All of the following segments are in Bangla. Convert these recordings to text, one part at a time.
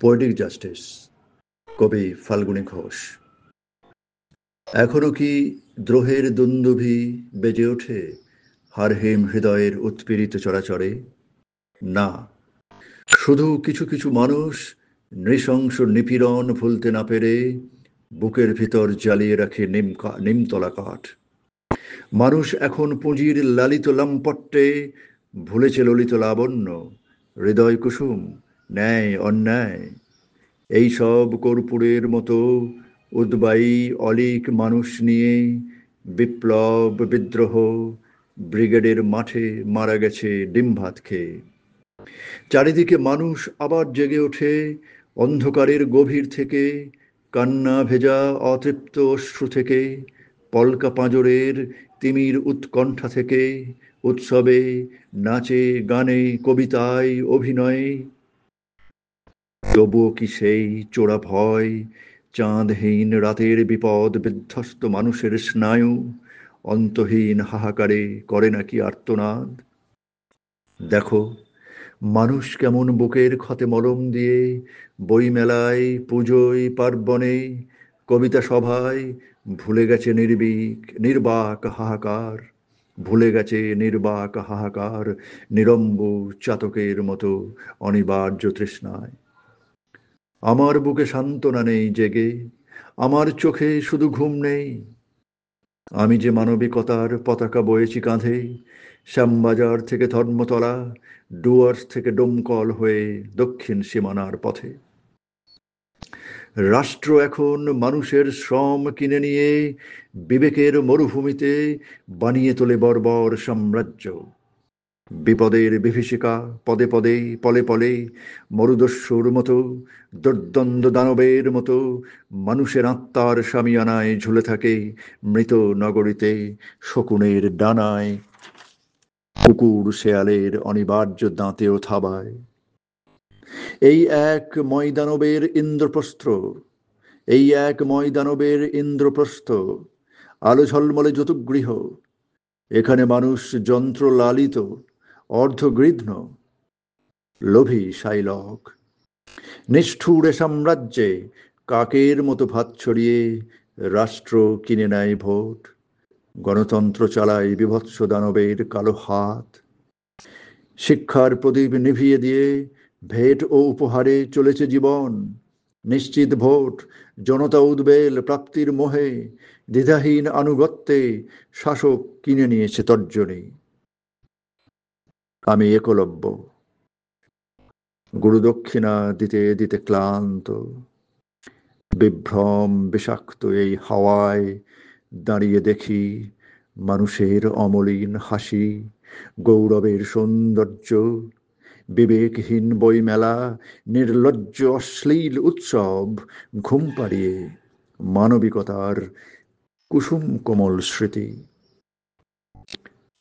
পোয়েটিক জাস্টিস কবি ফাল্গুনী ঘোষ। এখনও কি দ্রোহের দুন্দুভি বেজে ওঠে? হারহেম হৃদয়ের উৎপীড়িত চরাচরে? না। শুধু কিছু কিছু মানুষ নৃশংস নিপীড়ন ভুলতে না পেরে বুকের ভিতর জ্বালিয়ে রাখে নিম নিমতলা কাঠ মানুষ এখন পুঁজির লালিত লাম্পট্টে ভুলেছে ললিত লাবণ্য, হৃদয় কুসুম ন্যায়, অন্যায়। এই সব কর্পূরের মতো উদ্বায়ী অলিক মানুষ নিয়ে বিপ্লব বিদ্রোহ ব্রিগেডের মাঠে মারা গেছে ডিম ভাত খেয়ে। চারিদিকে মানুষ আবার জেগে ওঠে অন্ধকারের গভীর থেকে, কান্না ভেজা অতৃপ্ত অশ্রু থেকে, পলকা পাঁজরের তিমির উৎকণ্ঠা থেকে, উৎসবে নাচে, গানে, কবিতায়, অভিনয়ে তবুও কি সেই চোরা ভয়, চাঁদহীন রাতের বিপদ বিধ্বস্ত মানুষের স্নায়ু, অন্তহীন হাহাকারে করে নাকি আর্তনাদ? দেখো, মানুষ কেমন বুকের ক্ষতে মলম দিয়ে বইমেলায়, পুজোয়, পার্বণে, কবিতা সভায় ভুলে গেছে নির্বিক নির্বাক হাহাকার, ভুলে গেছে নির্বাক হাহাকার, নিরম্ব চাতকের মতো অনিবার্য তৃষ্ণায়। আমার বুকে সান্ত্বনা নেই জেগে, আমার চোখে শুধু ঘুম নেই। আমি যে মানবিকতার পতাকা বয়েছি কাঁধে, শ্যামবাজার থেকে ধর্মতলা, ডুয়ার্স থেকে ডোমকল হয়ে দক্ষিণ সীমানার পথে। রাষ্ট্র এখন মানুষের শ্রম কিনে নিয়ে বিবেকের মরুভূমিতে বানিয়ে তোলে বর্বর সাম্রাজ্য। বিপদের বিভীষিকা, পদে পদে, পলে পলে, মরুদস্যুর মতো দুর্দ্বন্দ্ব দানবের মতো, মানুষের আত্মার সামিয়ানায় ঝুলে থাকে মৃত নগরীতে, শকুনের ডানায়। কুকুর শেয়ালের অনিবার্য দাঁতেও থাবায়। এই এক ময়দানবের ইন্দ্রপ্রস্থ, এই এক ময়দানবের ইন্দ্রপ্রস্থ, আলো ঝলমলে যতুগৃহ, এখানে মানুষ যন্ত্র লালিত অর্ধগৃধ্ন লোভী শাইলক নিষ্ঠুর সাম্রাজ্যে কাকের মতো ভাত ছড়িয়ে রাষ্ট্র কিনে নেয় ভোট, গণতন্ত্র চালায় বিভৎস দানবের কালো হাত, শিক্ষার প্রদীপ নিভিয়ে দিয়ে ভেট ও উপহারে চলেছে জীবন, নিশ্চিত ভোট, জনতা উদ্বেল প্রাপ্তির মোহে, দ্বিধাহীন আনুগত্যে শাসক কিনে নিয়েছে তর্জনী। আমি একলব্য। গুরুদক্ষিণা দিতে দিতে ক্লান্ত, বিভ্রম বিষাক্ত এই হাওয়ায় দাঁড়িয়ে দেখি মানুষের অমলিন হাসি, গৌরবের সৌন্দর্য, বিবেকহীন বইমেলা, নির্লজ্জ অশ্লীল উৎসব, ঘুম পাড়িয়ে মানবিকতার কুসুম কোমল স্মৃতি।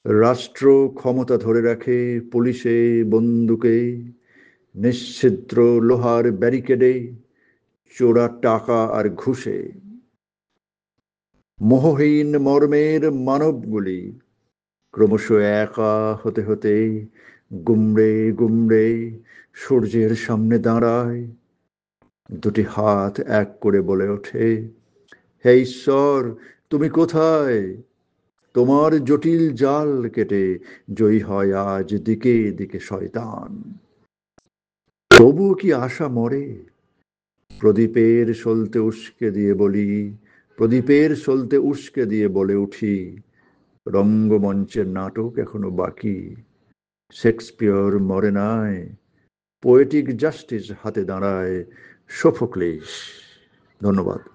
রাষ্ট্র ক্ষমতা ধরে রাখে, পুলিশে বন্দুকে নিশ্ছিদ্র লোহার ব্যারিকেডে, চোরা টাকা আর ঘুষে। মোহহীন মর্মের মানবগুলি ক্রমশ একা হতে হতে গুমড়ে গুমড়ে সূর্যের সামনে দাঁড়ায়। দুটি হাত এক করে বলে ওঠে, হে ঈশ্বর, তুমি কোথায়? তোমার জটিল জাল কেটে জয়ী হয় আজ দিকে দিকে শয়তান। তবুও কি আশা মরে? প্রদীপের সলতে উস্কে দিয়ে বলি, প্রদীপের সলতে উস্কে দিয়ে বলে উঠি, রঙ্গমঞ্চের নাটক এখনও বাকি। শেক্সপিয়র মরে নাই, পোয়েটিক জাস্টিস হাতে দাঁড়ায় সোফোক্লিস ধন্যবাদ।